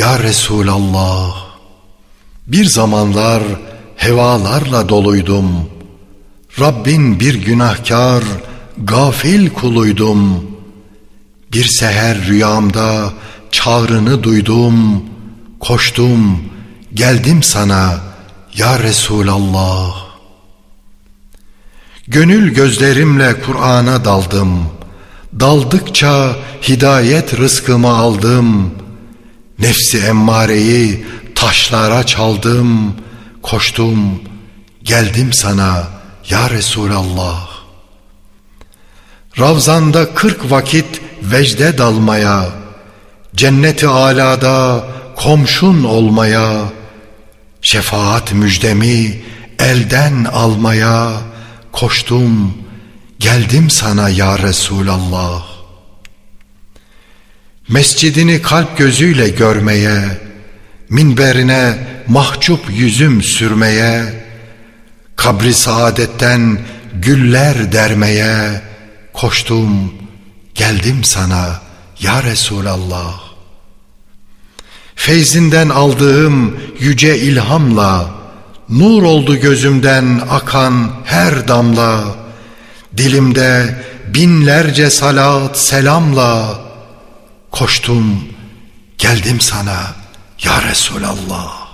Ya Resulallah bir zamanlar hevalarla doluydum. Rabbin bir günahkar, gafil kuluydum. Bir seher rüyamda çağrını duydum. Koştum, geldim sana ya Resulallah. Gönül gözlerimle Kur'an'a daldım. Daldıkça hidayet rızkımı aldım. Nefsi emmareyi taşlara çaldım, koştum, geldim sana ya Resulallah. Ravzanda kırk vakit vecde dalmaya, cenneti alada komşun olmaya, şefaat müjdemi elden almaya koştum, geldim sana ya Resulallah. Mescidini kalp gözüyle görmeye, minberine mahcup yüzüm sürmeye, kabri saadetten güller dermeye koştum, geldim sana ya Resulallah. Feyzinden aldığım yüce ilhamla, nur oldu gözümden akan her damla, dilimde binlerce salat selamla, koştum, geldim sana.'' Ya Resulallah